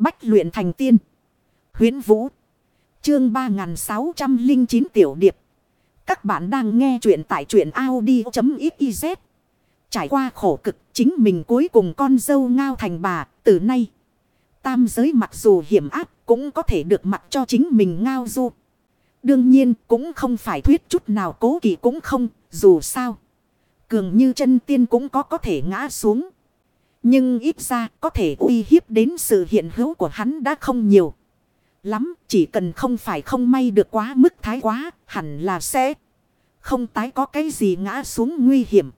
Bách luyện thành tiên. huyễn Vũ. Chương 3609 Tiểu Điệp. Các bạn đang nghe truyện tại truyện Audi.xyz. Trải qua khổ cực, chính mình cuối cùng con dâu ngao thành bà. Từ nay. Tam giới mặc dù hiểm áp cũng có thể được mặc cho chính mình ngao du. Đương nhiên, cũng không phải thuyết chút nào cố kỳ cũng không. Dù sao. Cường như chân tiên cũng có có thể ngã xuống. Nhưng ít ra có thể uy hiếp đến sự hiện hữu của hắn đã không nhiều. Lắm, chỉ cần không phải không may được quá mức thái quá, hẳn là sẽ không tái có cái gì ngã xuống nguy hiểm.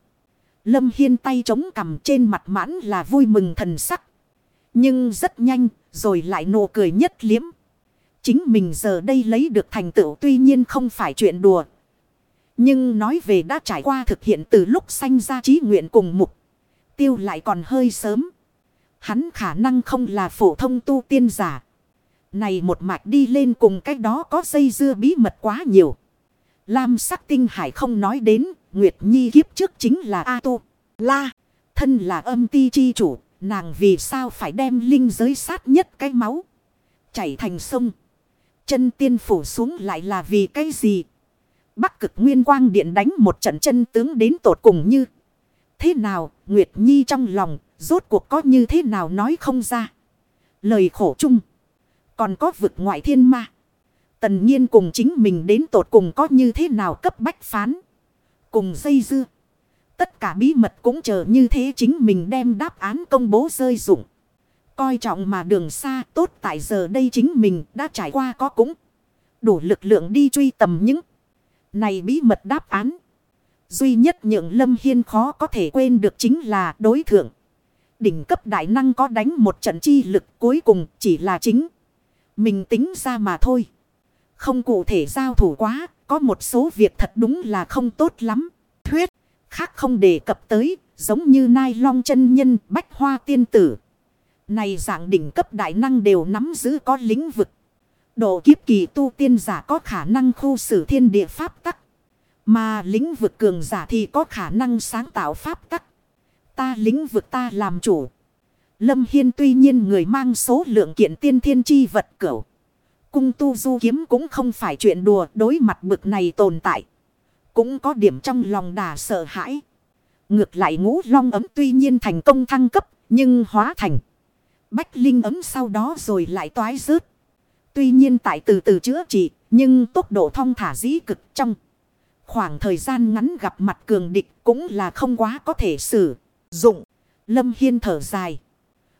Lâm Hiên tay chống cằm trên mặt mãn là vui mừng thần sắc. Nhưng rất nhanh, rồi lại nụ cười nhất liếm. Chính mình giờ đây lấy được thành tựu tuy nhiên không phải chuyện đùa. Nhưng nói về đã trải qua thực hiện từ lúc sanh ra trí nguyện cùng mục tiêu lại còn hơi sớm. Hắn khả năng không là phổ thông tu tiên giả. Này một mạch đi lên cùng cách đó có dây dưa bí mật quá nhiều. Lam sắc tinh hải không nói đến, Nguyệt Nhi kiếp trước chính là A Tu. La, thân là âm ti chi chủ, nàng vì sao phải đem linh giới sát nhất cái máu. Chảy thành sông. Chân tiên phủ xuống lại là vì cái gì? Bắc cực nguyên quang điện đánh một trận chân tướng đến tột cùng như thế nào, Nguyệt Nhi trong lòng, rốt cuộc có như thế nào nói không ra. Lời khổ chung. Còn có vực ngoại thiên ma. Tần nhiên cùng chính mình đến tột cùng có như thế nào cấp bách phán. Cùng dây dưa. Tất cả bí mật cũng chờ như thế chính mình đem đáp án công bố rơi dụng. Coi trọng mà đường xa tốt tại giờ đây chính mình đã trải qua có cũng. Đủ lực lượng đi truy tầm những. Này bí mật đáp án. Duy nhất nhượng Lâm Hiên khó có thể quên được chính là đối thượng. Đỉnh cấp đại năng có đánh một trận chi lực cuối cùng chỉ là chính. Mình tính ra mà thôi. Không cụ thể giao thủ quá, có một số việc thật đúng là không tốt lắm. Thuyết, khác không đề cập tới, giống như Nai Long chân Nhân, Bách Hoa Tiên Tử. Này dạng đỉnh cấp đại năng đều nắm giữ có lĩnh vực. Độ kiếp kỳ tu tiên giả có khả năng khu xử thiên địa pháp tắc. Mà lĩnh vực cường giả thì có khả năng sáng tạo pháp tắc. Ta lĩnh vực ta làm chủ. Lâm Hiên tuy nhiên người mang số lượng kiện tiên thiên chi vật cửu. Cung tu du kiếm cũng không phải chuyện đùa đối mặt bực này tồn tại. Cũng có điểm trong lòng đà sợ hãi. Ngược lại ngũ long ấm tuy nhiên thành công thăng cấp, nhưng hóa thành. Bách linh ấm sau đó rồi lại toái rớt. Tuy nhiên tại từ từ chữa trị, nhưng tốc độ thong thả dĩ cực trong. Khoảng thời gian ngắn gặp mặt cường địch cũng là không quá có thể sử dụng. Lâm Hiên thở dài.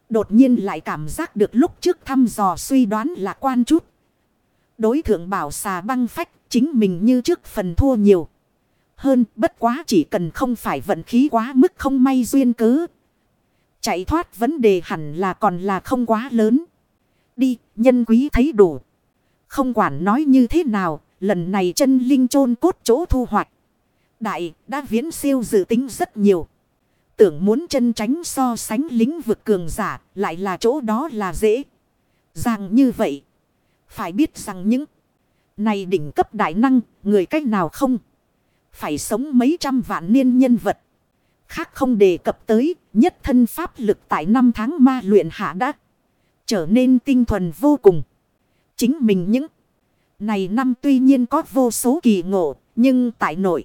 Đột nhiên lại cảm giác được lúc trước thăm dò suy đoán là quan chút. Đối thượng bảo xà băng phách chính mình như trước phần thua nhiều. Hơn bất quá chỉ cần không phải vận khí quá mức không may duyên cứ Chạy thoát vấn đề hẳn là còn là không quá lớn. Đi, nhân quý thấy đủ. Không quản nói như thế nào, Lần này chân linh chôn cốt chỗ thu hoạch. Đại đã viễn siêu dự tính rất nhiều. Tưởng muốn chân tránh so sánh lĩnh vực cường giả lại là chỗ đó là dễ. Rằng như vậy. Phải biết rằng những này đỉnh cấp đại năng, người cách nào không. Phải sống mấy trăm vạn niên nhân vật. Khác không đề cập tới, nhất thân pháp lực tại năm tháng ma luyện hạ đã trở nên tinh thuần vô cùng. Chính mình những này năm tuy nhiên có vô số kỳ ngộ, nhưng tại nội.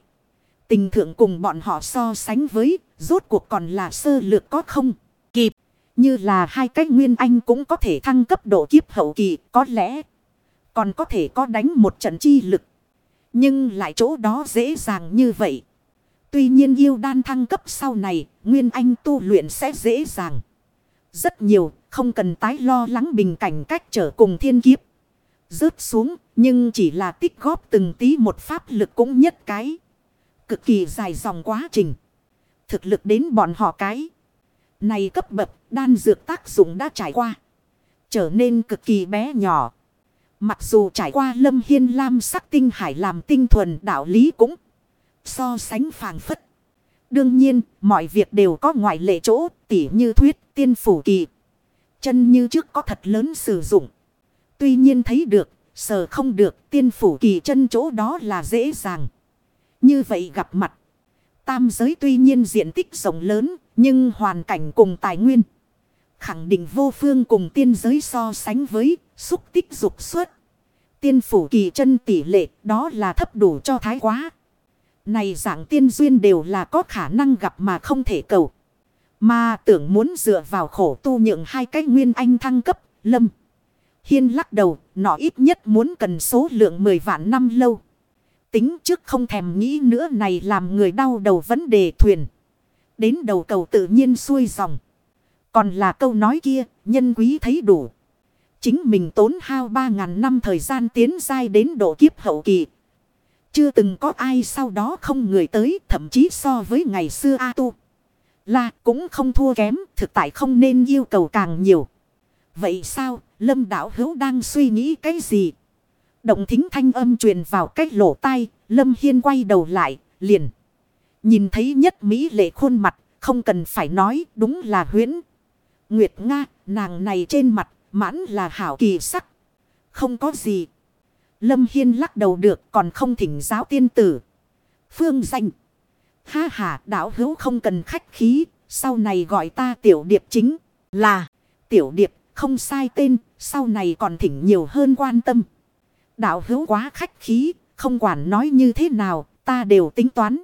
Tình thượng cùng bọn họ so sánh với, rốt cuộc còn là sơ lược có không, kịp. Như là hai cái nguyên anh cũng có thể thăng cấp độ kiếp hậu kỳ, có lẽ còn có thể có đánh một trận chi lực. Nhưng lại chỗ đó dễ dàng như vậy. Tuy nhiên yêu đan thăng cấp sau này, nguyên anh tu luyện sẽ dễ dàng. Rất nhiều, không cần tái lo lắng bình cảnh cách trở cùng thiên kiếp. Rớt xuống, nhưng chỉ là tích góp từng tí một pháp lực cũng nhất cái. Cực kỳ dài dòng quá trình. Thực lực đến bọn họ cái. Này cấp bậc đan dược tác dụng đã trải qua. Trở nên cực kỳ bé nhỏ. Mặc dù trải qua lâm hiên lam sắc tinh hải làm tinh thuần đạo lý cũng so sánh phàng phất. Đương nhiên, mọi việc đều có ngoại lệ chỗ, tỉ như thuyết tiên phủ kỳ. Chân như trước có thật lớn sử dụng. Tuy nhiên thấy được, sờ không được tiên phủ kỳ chân chỗ đó là dễ dàng. Như vậy gặp mặt. Tam giới tuy nhiên diện tích rộng lớn, nhưng hoàn cảnh cùng tài nguyên. khẳng định vô phương cùng tiên giới so sánh với xúc tích dục xuất. Tiên phủ kỳ chân tỷ lệ đó là thấp đủ cho thái quá. Này dạng tiên duyên đều là có khả năng gặp mà không thể cầu. Mà tưởng muốn dựa vào khổ tu nhượng hai cái nguyên anh thăng cấp, lâm. Hiên lắc đầu, nó ít nhất muốn cần số lượng 10 vạn năm lâu. Tính trước không thèm nghĩ nữa này làm người đau đầu vấn đề thuyền. Đến đầu cầu tự nhiên xuôi dòng. Còn là câu nói kia, nhân quý thấy đủ. Chính mình tốn hao 3.000 năm thời gian tiến dai đến độ kiếp hậu kỳ. Chưa từng có ai sau đó không người tới, thậm chí so với ngày xưa A Tu. Là cũng không thua kém, thực tại không nên yêu cầu càng nhiều. Vậy sao, lâm đạo hữu đang suy nghĩ cái gì? Động thính thanh âm truyền vào cách lỗ tai, lâm hiên quay đầu lại, liền. Nhìn thấy nhất Mỹ lệ khuôn mặt, không cần phải nói, đúng là huyễn. Nguyệt Nga, nàng này trên mặt, mãn là hảo kỳ sắc. Không có gì. Lâm Hiên lắc đầu được còn không thỉnh giáo tiên tử. Phương danh. Ha ha đạo hữu không cần khách khí. Sau này gọi ta tiểu điệp chính là tiểu điệp không sai tên. Sau này còn thỉnh nhiều hơn quan tâm. Đạo hữu quá khách khí. Không quản nói như thế nào ta đều tính toán.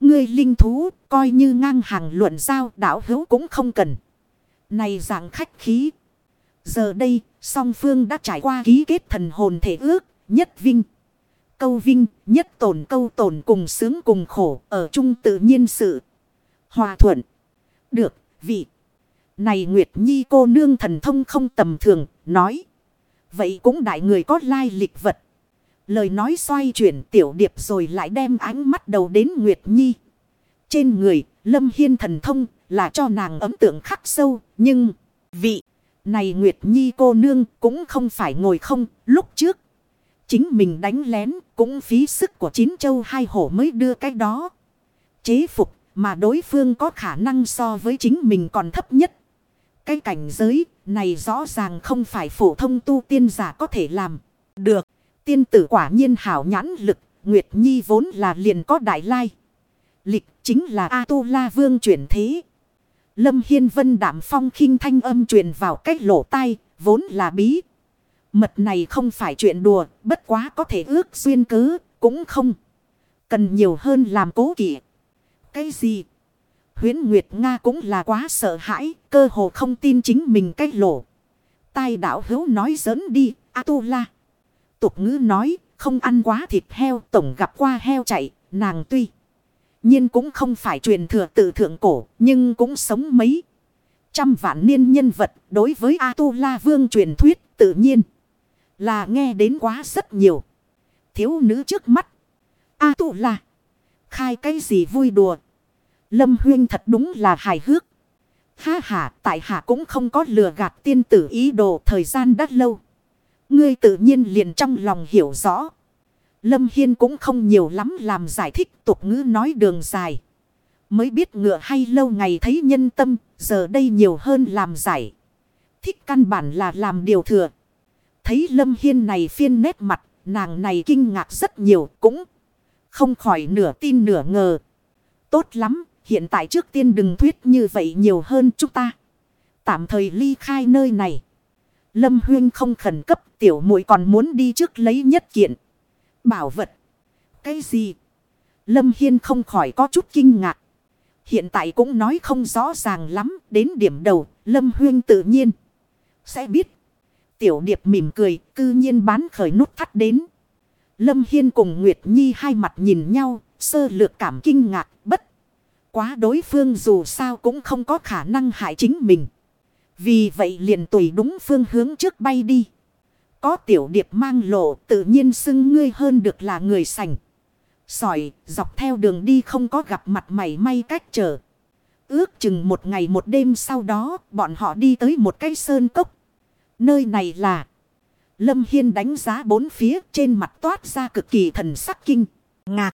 Ngươi linh thú coi như ngang hàng luận giao đạo hữu cũng không cần. Này dạng khách khí. Giờ đây song phương đã trải qua ký kết thần hồn thể ước nhất vinh. Câu vinh, nhất tổn câu tổn cùng sướng cùng khổ ở chung tự nhiên sự. Hòa thuận. Được, vị. Này Nguyệt Nhi cô nương thần thông không tầm thường, nói. Vậy cũng đại người có lai lịch vật. Lời nói xoay chuyển tiểu điệp rồi lại đem ánh mắt đầu đến Nguyệt Nhi. Trên người, Lâm Hiên thần thông là cho nàng ấm tượng khắc sâu, nhưng vị này Nguyệt Nhi cô nương cũng không phải ngồi không, lúc trước Chính mình đánh lén cũng phí sức của chín châu hai hổ mới đưa cái đó. Chế phục mà đối phương có khả năng so với chính mình còn thấp nhất. Cái cảnh giới này rõ ràng không phải phổ thông tu tiên giả có thể làm. Được. Tiên tử quả nhiên hảo nhãn lực. Nguyệt Nhi vốn là liền có đại lai. Lịch chính là A-tu-la vương chuyển thế. Lâm Hiên Vân đảm phong khinh thanh âm truyền vào cách lỗ tai. Vốn là bí. Mật này không phải chuyện đùa, bất quá có thể ước xuyên cứ cũng không. Cần nhiều hơn làm cố kỵ. Cái gì? Huyến Nguyệt Nga cũng là quá sợ hãi, cơ hồ không tin chính mình cái lỗ. Tai đạo hữu nói giỡn đi, A-tu-la. Tục ngữ nói, không ăn quá thịt heo, tổng gặp qua heo chạy, nàng tuy. nhiên cũng không phải truyền thừa tự thượng cổ, nhưng cũng sống mấy. Trăm vạn niên nhân vật đối với A-tu-la vương truyền thuyết tự nhiên. Là nghe đến quá rất nhiều. Thiếu nữ trước mắt. A. Khai cái gì vui đùa. Lâm huyên thật đúng là hài hước. Ha ha tại hạ cũng không có lừa gạt tiên tử ý đồ thời gian đã lâu. Ngươi tự nhiên liền trong lòng hiểu rõ. Lâm Hiên cũng không nhiều lắm làm giải thích tục ngữ nói đường dài. Mới biết ngựa hay lâu ngày thấy nhân tâm, giờ đây nhiều hơn làm giải. Thích căn bản là làm điều thừa. Thấy Lâm Hiên này phiên nét mặt, nàng này kinh ngạc rất nhiều cũng không khỏi nửa tin nửa ngờ. Tốt lắm, hiện tại trước tiên đừng thuyết như vậy nhiều hơn chúng ta. Tạm thời ly khai nơi này. Lâm Huyên không khẩn cấp tiểu muội còn muốn đi trước lấy nhất kiện. Bảo vật. Cái gì? Lâm Hiên không khỏi có chút kinh ngạc. Hiện tại cũng nói không rõ ràng lắm. Đến điểm đầu, Lâm Huyên tự nhiên sẽ biết. Tiểu điệp mỉm cười, cư nhiên bán khởi nút thắt đến. Lâm Hiên cùng Nguyệt Nhi hai mặt nhìn nhau, sơ lược cảm kinh ngạc, bất bất. Quá đối phương dù sao cũng không có khả năng hại chính mình. Vì vậy liền tùy đúng phương hướng trước bay đi. Có tiểu điệp mang lộ tự nhiên xưng ngươi hơn được là người sành. Sỏi, dọc theo đường đi không có gặp mặt mày may cách trở. Ước chừng một ngày một đêm sau đó, bọn họ đi tới một cái sơn cốc. Nơi này là. Lâm Hiên đánh giá bốn phía trên mặt toát ra cực kỳ thần sắc kinh. Ngạc.